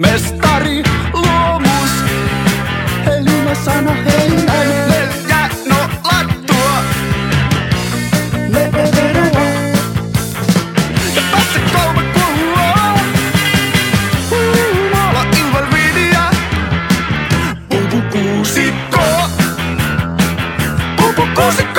Mestari luomus, helinä sana heinän. Neljä no lattua, lepeveroa. Ja tässä kolme kuulua, maala invalvidia. Pupu kuusikko, pupu kuusikko.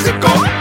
músico.